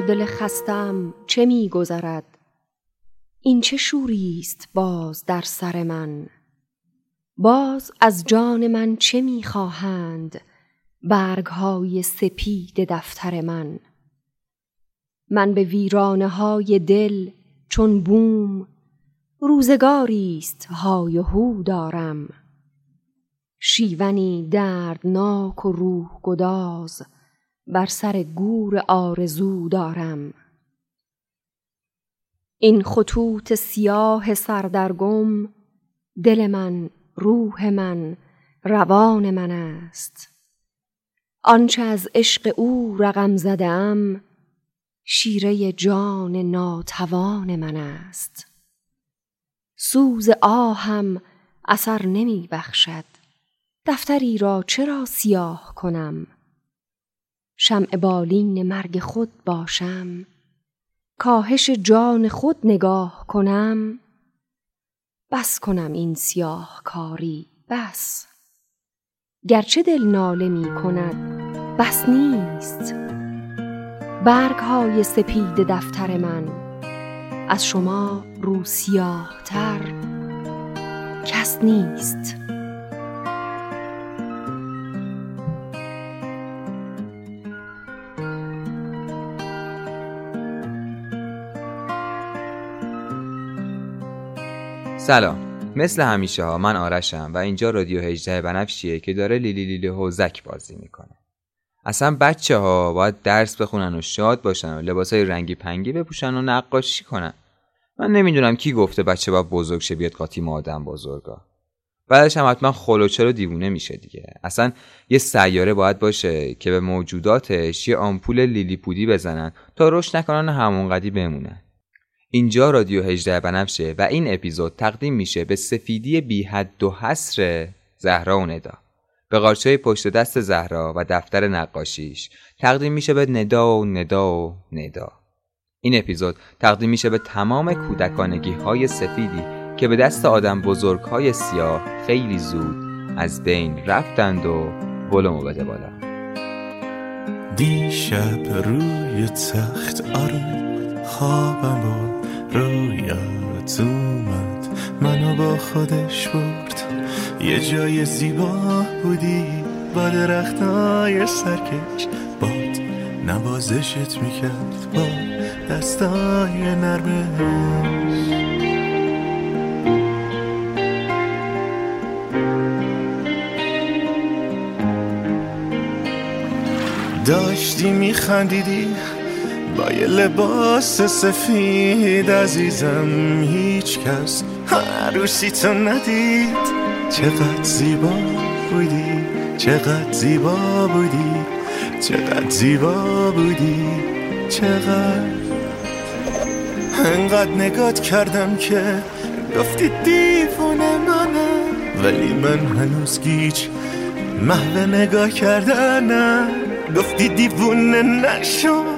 دل خستم چه می گذرد؟ این چه شوری است باز در سر من؟ باز از جان من چه می خواهند برگ های سپید دفتر من؟ من به ویرانه های دل چون بوم روزگاری است های هو دارم. شیونی دردناک و روح گداز بر سر گور آرزو دارم. این خطوط سیاه سردرگم دل من روح من روان من است. آنچه از عشق او رقم زده ام شیره جان ناتوان من است. سوز آهم اثر نمی بخشد. دفتری را چرا سیاه کنم؟ شمع بالین مرگ خود باشم. کاهش جان خود نگاه کنم. بس کنم این سیاه کاری بس. گرچه دل ناله می کند بس نیست. برگ های سپید دفتر من از شما رو سیاه تر کس نیست. سلام. مثل همیشه ها من آرشم و اینجا رادیو هجده بنفشیه که داره لیلی لیلی هوزک بازی می‌کنه. اصلا بچه ها باید درس بخونن و شاد باشن و لباس های رنگی پنگی بپوشن و نقاشی کنن. من نمی‌دونم کی گفته بچه باید بزرگ شه بیاد قاطی آدم بزرگا. بعدش هم حتما خلوچه رو دیوونه میشه دیگه. اصلا یه سیاره باید باشه که به موجوداتش یه آمپول لیلی پودی بزنن تا رشد نکنن همون قدی بمونن. اینجا رادیو هجده بنفشه و این اپیزود تقدیم میشه به سفیدی بی حد و حسر زهرا و ندا. به قارچه پشت دست زهرا و دفتر نقاشیش تقدیم میشه به ندا و ندا و ندا. این اپیزود تقدیم میشه به تمام کودکانگی های سفیدی که به دست آدم بزرگ های سیاه خیلی زود از بین رفتند و بلومو بده بالا. دیشب روی تخت آروم خوابم و رویت اومد. منو با خودش برد. یه جای زیبا بودی. با درختای سرکش باد. نوازشت می‌کرد با دستای نرمش. داشتی میخندیدی. با یه لباس سفید عزیزم هیچ کس عروسی تو ندید. چقدر زیبا بودی چقدر زیبا بودی چقدر زیبا بودی چقدر. انقدر نگات کردم که گفتی دیوونه منم ولی من هنوز گیج محو نگاه کردنم. گفتی دیوونه نشو.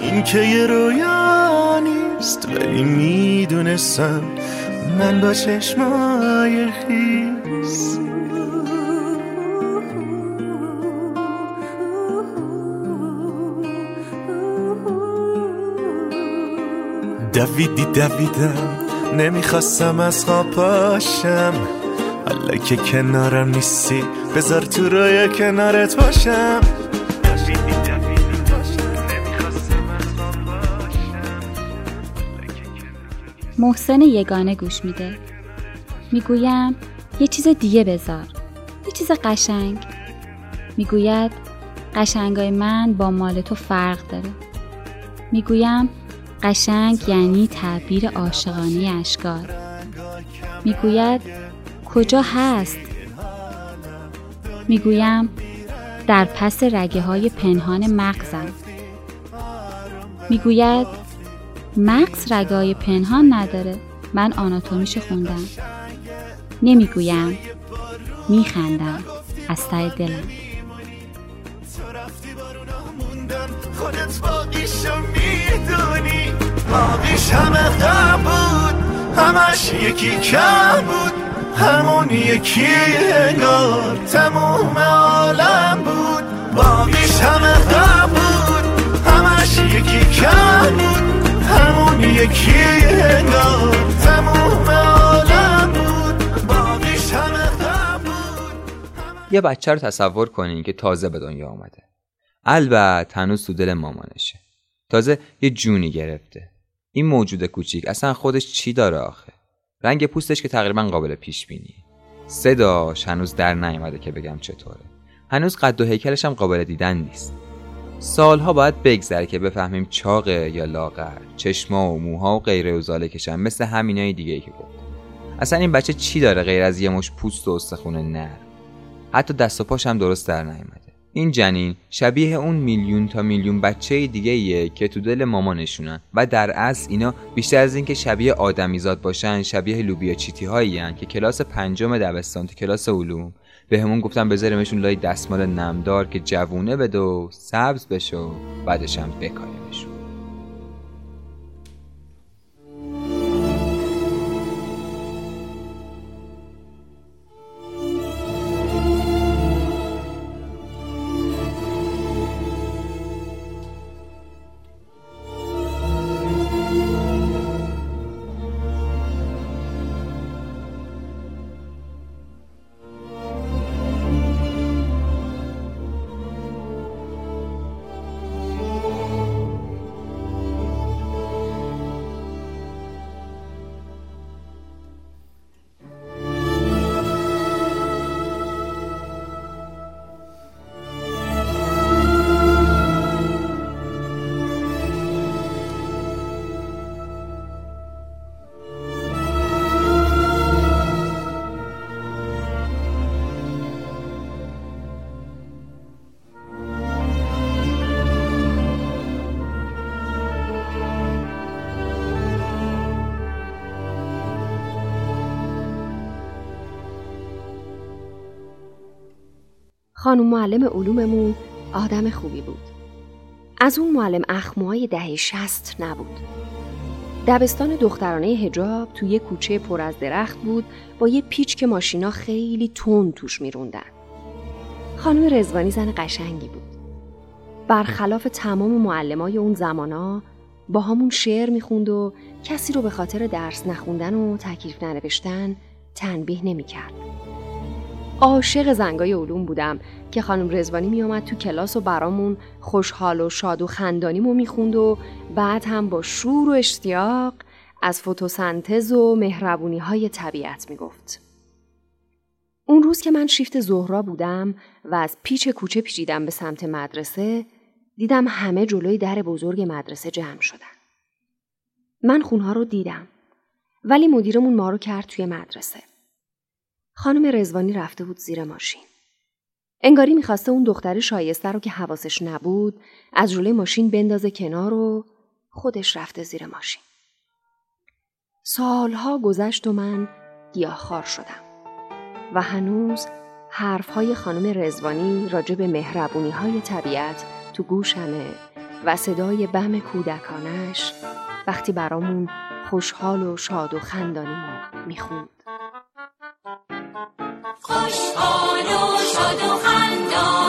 این که یه رویا نیست ولی می‌دونستم من با چشمای خیست دویدی دویدم نمی‌خواستم از خواب پاشم حالا که کنارم نیستی بذار تو روی کنارت باشم. محسن یگانه گوش میده. می‌گویم یه چیز دیگه بذار. یه چیز قشنگ. می‌گوید قشنگای من با مال تو فرق داره. می‌گویم قشنگ یعنی تعبیر عاشقانه اشکار می‌گوید کجا هست؟ می‌گویم در پس رگه های پنهان مغزم. می‌گوید مغز رگای پنهان نداره. من آناتومیش خوندم. نمی‌گویم. میخندم. از ته دلم. خودت باقیشو می‌دونی. باقیش همه بود همش یکی کم بود همون یکی انگار تموم عالم بود باقیش همه بود همش یکی کم یکی انگار تموم عالم بود باقیش همه غم بود. یه بچه رو تصور کنین که تازه به دنیا آمده البته هنوز تو دل مامانشه. تازه یه جونی گرفته. این موجود کوچیک اصلا خودش چی داره آخه؟ رنگ پوستش که تقریبا قابل پیش بینی صداش هنوز در نیامده که بگم چطوره. هنوز قد و هیکلش هم قابل دیدن نیست. سالها باید بگذره که بفهمیم چاقه یا لاغر چشما و موها و غیره و زالکشن مثل همینای دیگه که گفت اصلا این بچه چی داره غیر از یه مش پوست و استخون نر؟ حتی دست و پاش هم درست در نیامده این جنین شبیه اون میلیون تا میلیون بچه دیگه ایه که تو دل مامانشونن و در اصل اینا بیشتر از اینکه شبیه آدمیزاد باشن شبیه لوبیا چیتی هایی که کلاس پنجم دبستان تو کلاس علوم به همون گفتم بذاریمشون لای دستمال نمدار که جوونه بده و سبز بشه و بعدش هم بکاریمشون. خانم معلم علوممون آدم خوبی بود. از اون معلم اخموهای دهه شست نبود. دبستان دخترانه هجاب توی یه کوچه پر از درخت بود با یه پیچ که ماشینا خیلی تون توش میروندن. خانم رزوانی زن قشنگی بود. برخلاف تمام معلمای اون زمانا با همون شعر می‌خوند و کسی رو به خاطر درس نخوندن و تکلیف ننوشتن تنبیه نمی‌کرد. عاشق زنگای علوم بودم که خانم رزوانی میآمد تو کلاس و برامون خوشحال و شاد و خندانیمو می‌خوند و بعد هم با شور و اشتیاق از فتوسنتز و مهربونی های طبیعت می‌گفت. اون روز که من شیفت زهرا بودم و از پیچ کوچه پیچیدم به سمت مدرسه دیدم همه جلوی در بزرگ مدرسه جمع شدن. من خونها رو دیدم ولی مدیرمون ما رو کرد توی مدرسه. خانم رزوانی رفته بود زیر ماشین. انگاری می‌خواسته اون دختر شایسته رو که حواسش نبود از جلوی ماشین بندازه کنار و خودش رفته زیر ماشین. سالها گذشت و من گیاهخوار شدم و هنوز حرفهای خانم رزوانی راجع به مهربونی های طبیعت تو گوشمه و صدای بم کودکانش وقتی برامون خوشحال و شاد و خندانی می‌خوند. خوشحال و شاد و خندانم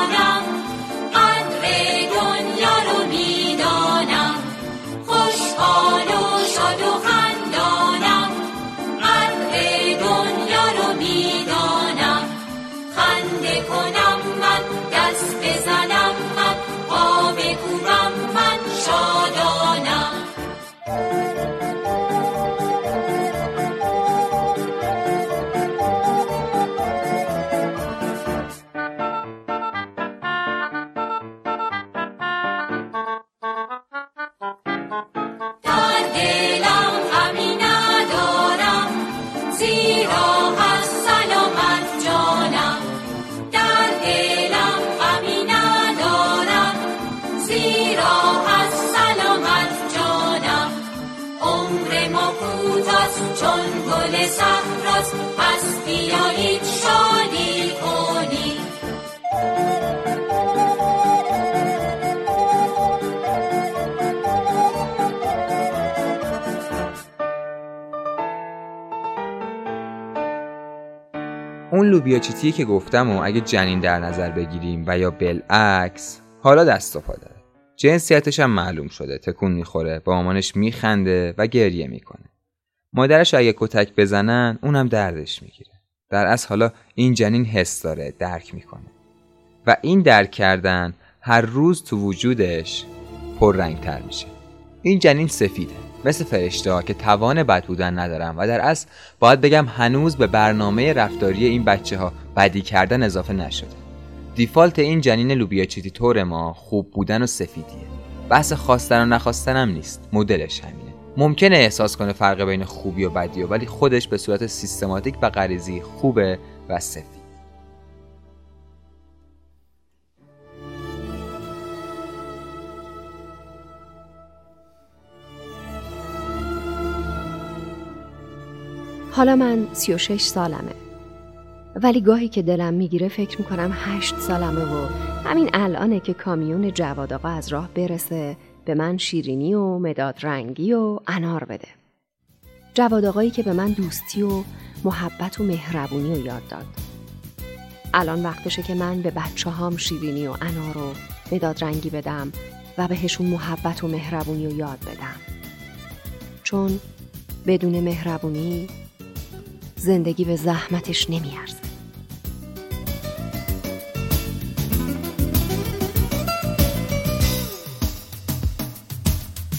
اون لوبیا چیتی که گفتم و اگه جنین در نظر بگیریم و یا بالعکس حالا دست و پا داره. جنسیتش هم معلوم شده. تکون می‌خوره با مامانش میخنده و گریه می‌کنه. مادرش اگه کتک بزنن اونم دردش می‌گیره. در اصل حالا این جنین حس داره درک می‌کنه. و این درک کردن هر روز تو وجودش پررنگتر میشه. این جنین سفیده. مثل فرشته که توان بد بودن ندارن و در اصل باید بگم هنوز به برنامه رفتاری این بچه ها بدی کردن اضافه نشده. دیفالت این جنین لوبیاچیتی تور ما خوب بودن و سفیدیه. بحث خواستن و نخواستن هم نیست. مدلش همینه. ممکنه احساس کنه فرق بین خوبی و بدی و ولی خودش به صورت سیستماتیک و غریزی خوبه و سفید حالا من 36 سالمه. ولی گاهی که دلم می‌گیره فکر می‌کنم هشت سالمه و همین الانه که کامیون جواد آقا از راه برسه به من شیرینی و مداد رنگی و انار بده. جواد آقایی که به من دوستی و محبت و مهربونی رو یاد داد. الان وقتشه که من به بچه هام شیرینی و انار و مداد رنگی بدم و بهشون محبت و مهربونی رو یاد بدم. چون بدون مهربونی زندگی به زحمتش نمیارزه.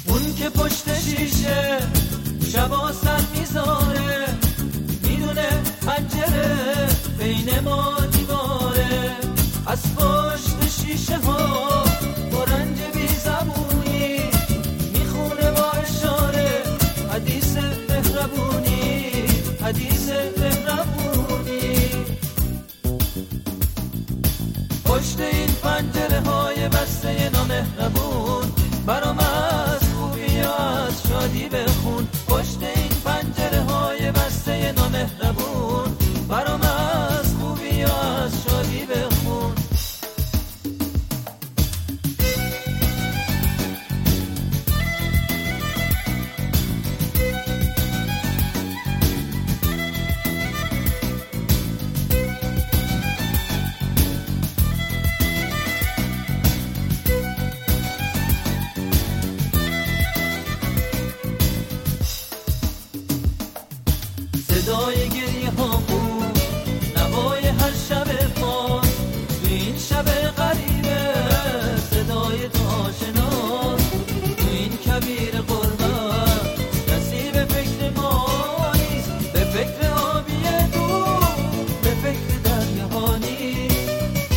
اون که پشت شیشه شبا سر می‌ذاره می‌دونه پنجره بین ما دیواره. از پشت شیشه ها با رنج بی زبونی می‌خونه با حدیث مهربونی حدیث پشت این پنجره های بسته نامهربون. برام از شب غریبه صدای تو آشناست تو این کبیر قربت کسی به فکر ما نیست. به فکر آبی دور به فکر نیست.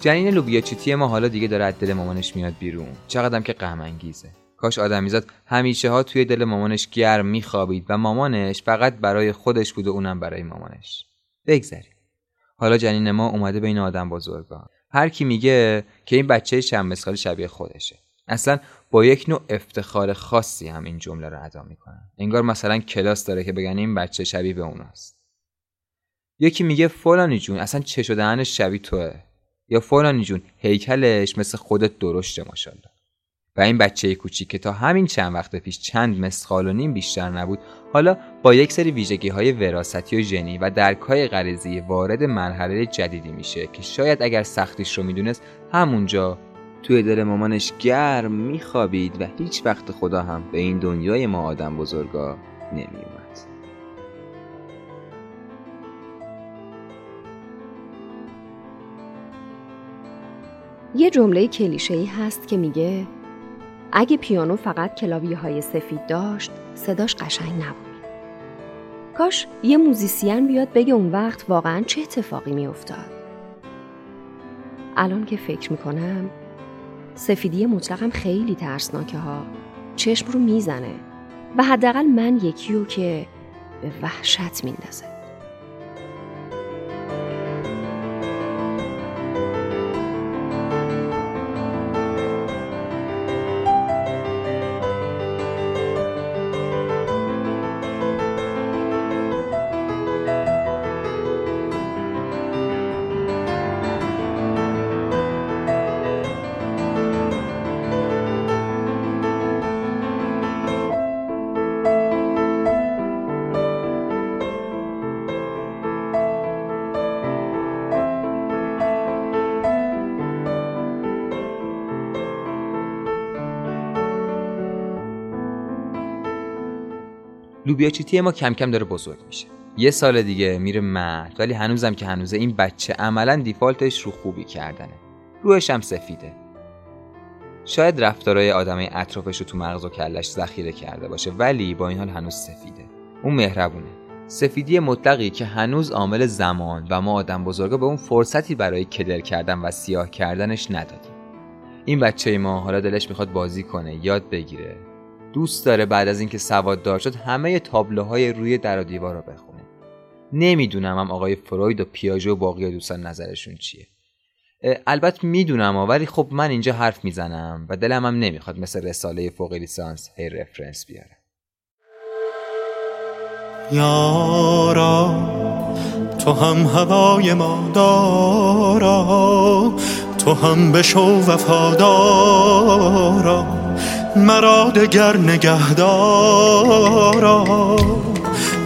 جنین لوبیاچیتی ما حالا دیگه داره از دل مامانش میاد بیرون. چقدرم که غم انگیزه. کاش آدمیزاد همیشه ها توی دل مامانش گرم میخوابید و مامانش فقط برای خودش بود و اونم برای مامانش. بگذریم. حالا جنین ما اومده بین آدم بزرگا هر کی میگه که این بچه چند مثال شبیه خودشه. اصلا با یک نوع افتخار خاصی هم این جمله رو ادا می‌کنن. انگار مثلا کلاس داره که بگن این بچه شبیه به اوناست. یکی میگه فلانی جون اصلا چه شدهنش شبیه توه. یا فلانی جون هیکلش مثل خودت درشته ماشاءالله. و این بچه کوچیک که تا همین چند وقت پیش چند مسخال و نیم بیشتر نبود حالا با یک سری ویژگی های وراثتی و ژنی و درک های غریزی وارد مرحله جدیدی میشه که شاید اگر سختیش رو می‌دونست همونجا توی دل مامانش گرم میخوابید و هیچ وقت خدا هم به این دنیای ما آدم بزرگا نمیومد یه جمله کلیشه ای هست که میگه اگه پیانو فقط کلاویه های سفید داشت صداش قشنگ نبود. کاش یه موزیسین بیاد بگه اون وقت واقعا چه اتفاقی میافتاد. الان که فکر می‌کنم سفیدی مطلقم خیلی ترسناکه ها. چشم رو می‌زنه. و حداقل من یکیو که به وحشت میندازه. لوبیا چیتی ما کم کم داره بزرگ میشه. یه سال دیگه میره مرد ولی هنوزم که هنوزه این بچه عملا دیفالتش رو خوبی کردنه. روحش هم سفیده. شاید رفتارهای آدمای اطرافش رو تو مغز و کلش ذخیره کرده باشه ولی با این حال هنوز سفیده. اون مهربونه. سفیدی مطلقی که هنوز عامل زمان و ما آدم بزرگا به اون فرصتی برای کدر کردن و سیاه کردنش ندادیم. این بچه ما حالا دلش می‌خواد بازی کنه یاد بگیره. دوست داره بعد از اینکه سواد دار شد همه تابلوهای روی در و دیوار رو بخونه. نمی‌دونم هم آقای فروید و پیاژه و باقی دوستان نظرشون چیه. البته می‌دونم ولی خب من اینجا حرف می‌زنم و دلم هم نمی‌خواد مثل رساله فوق لیسانس هی رفرنس بیارم یارا تو هم هوای ما دارا تو هم بشو وفادارا. مرا دگر نگهدارا.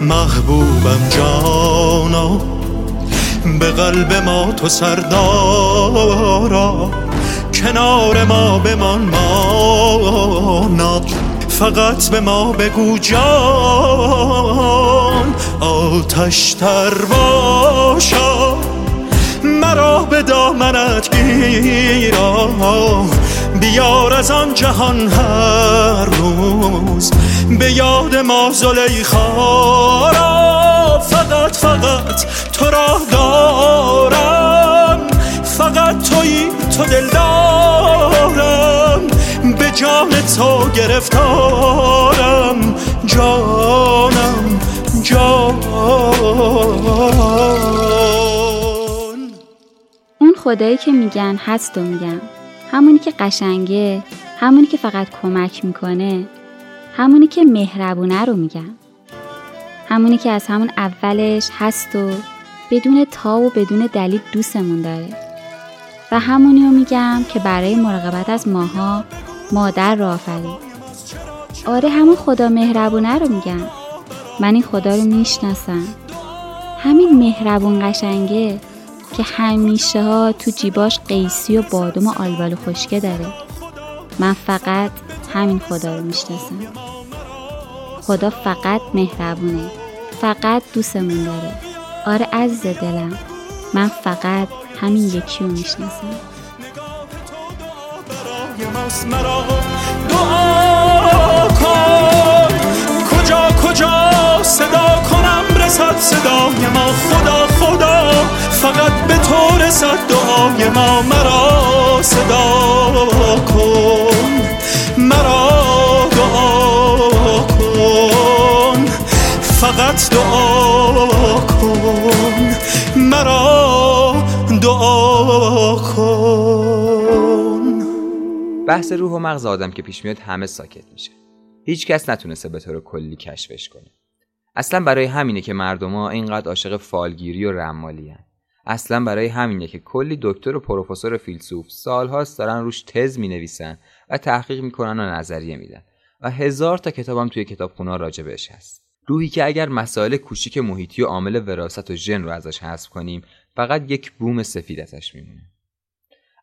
محبوبم جانا به قلب ما تو سردارا. کنار ما بمان مانا فقط به ما بگو جان. آتش تر باشا مرا به دامنت گیرا. بیار از آن جهان هر روز. به یاد ما زلیخا را فقط فقط تو را دارم. فقط توی تو دل دارم. به جان تو گرفتارم. جانم جان. اون خدایی که میگن هست و میگم همونی که قشنگه همونی که فقط کمک می‌کنه همونی که مهربونه رو میگم. همونی که از همون اولش هست و بدون تا و بدون دلیل دوستمون داره. و همونی رو میگم که برای مراقبت از ماها مادر رو آفرید آره همون خدا مهربونه رو میگم. من این خدا رو می‌شناسم. همین مهربون قشنگه که همیشه ها تو جیباش قیسی و بادوم و آلبال و خشکه داره. من فقط همین خدا رو می‌شناسم. خدا فقط مهربونه. فقط دوستمون داره. آره عزیز دلم من فقط همین یکی رو می‌شناسم. کن. کجا کجا صدا کنم؟ رسد صدای ما خدا خدا. فقط به تو رسد دعای ما. مرا صدا کن مرا دعا کن. فقط دعا کن مرا دعا کن. بحث روح و مغز آدم که پیش میاد همه ساکت میشه. هیچ کس نتونسته به طور کلی کشفش کنه. اصلا برای همینه که مردما اینقدر عاشق فالگیری و رمالی هن. اصلا برای همینه که کلی دکتر و پروفسور فیلسوف سالهاست دارن روش تز می نویسن و تحقیق می‌کنن و نظریه میدن و هزار تا کتابم توی کتابخونه راجع بهش هست. روحی که اگر مسائل کوچیک محیطی و عامل وراثت و ژن رو ازش حذف کنیم فقط یک بوم سفید ازش میمونه.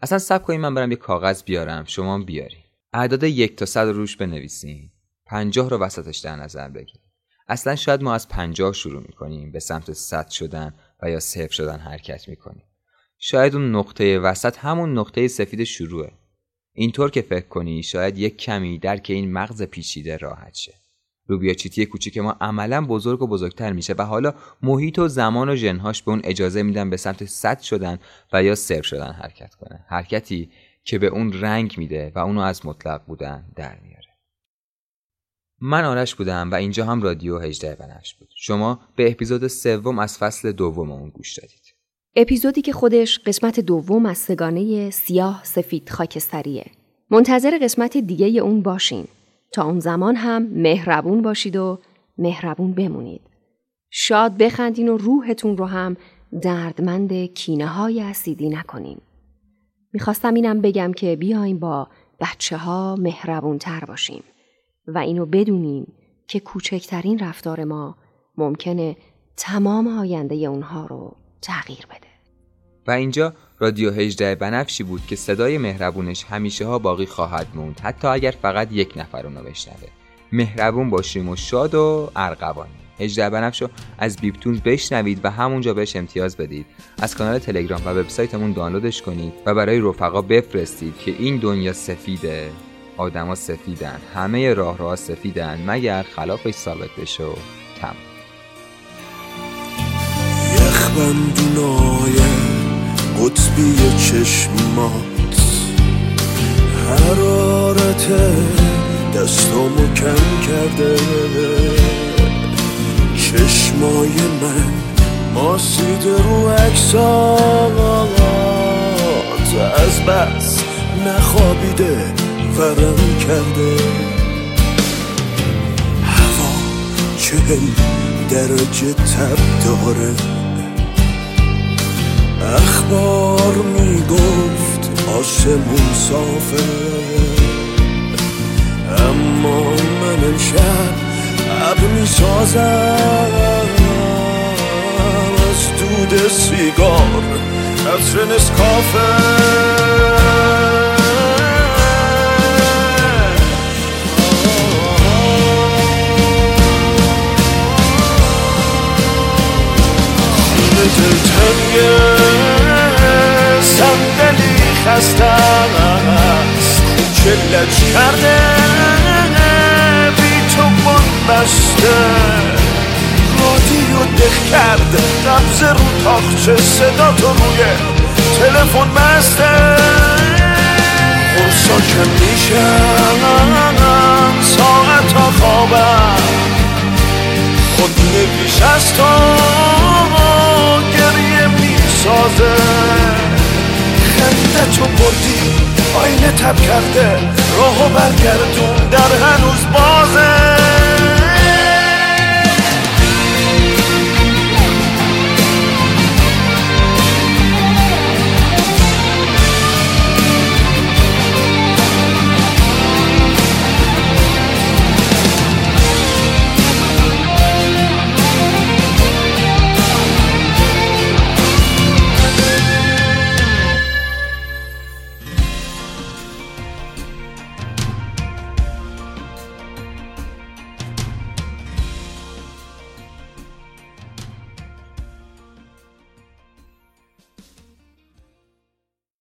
اصلا سب کنیم من برم یه کاغذ بیارم شما بیاری اعداد یک تا صد روش بنویسین. پنجاه رو وسطش در نظر بگیر. اصلا شاید ما از پنجاه شروع می‌کنیم به سمت صد شدن و یا صفر شدن حرکت می‌کنیم. شاید اون نقطه وسط همون نقطه سفید شروعه. اینطور که فکر کنی شاید یک کمی درک این مغز پیچیده راحت شه. روبیاچیتی کوچیک ما عملا بزرگ و بزرگتر میشه و حالا محیط و زمان و ژنهاش به اون اجازه میدن به سمت صد شدن و یا صفر شدن حرکت کنه. حرکتی که به اون رنگ میده و اونو از مطلق بودن در میاره. من آرش بودم و اینجا هم رادیو هجده بنفش بود. شما به اپیزود سوم از فصل دوم اون گوش دادید. اپیزودی که خودش قسمت دوم از سگانه سیاه سفید خاکستریه. منتظر قسمت دیگه اون باشین. تا اون زمان هم مهربون باشید و مهربون بمونید. شاد بخندین و روحتون رو هم دردمند کینه های اسیدی نکنین. می‌خواستم اینم بگم که بیایم با بچه ها مهربون تر باشیم و اینو بدونیم که کوچکترین رفتار ما ممکنه تمام آینده اونها رو تغییر بده. و اینجا رادیو هجده بنفشی بود که صدای مهربونش همیشه ها باقی خواهد موند حتی اگر فقط یک نفر اونو بشنوه. مهربون باشیم و شاد و ارغوانی هجده بنفش رو از بیپتون بشنوید و همونجا بهش امتیاز بدید. از کانال تلگرام و وبسایتمون دانلودش کنید و برای رفقا بفرستید که این دنیا سفیده. آدما سفیدن. همه راه راه سفیدن مگر خلافش ثابت بشه و تمام یخبندونای قطبی چشمات. حرارت دستامو کم کرده. چشمای من ماسیده رو عکسات از بس نخوابیده. ورم کرده. هوا چهل درجه تب داره. اخبار می‌گفت آسمون صافه اما من امشب اب می‌سازم. از دود سیگار عطر نسکافه لج کرده بی تو بند بسته رادیو دخ کرد نبز رو تاخچه صدا تو روی تلفن بسته خورسا کم میشم ساعت ها خوابم خود نویش از تو گریه می‌سازه خنده تو بردی آینه تب کرده راهو برگردون در هنوز بازه.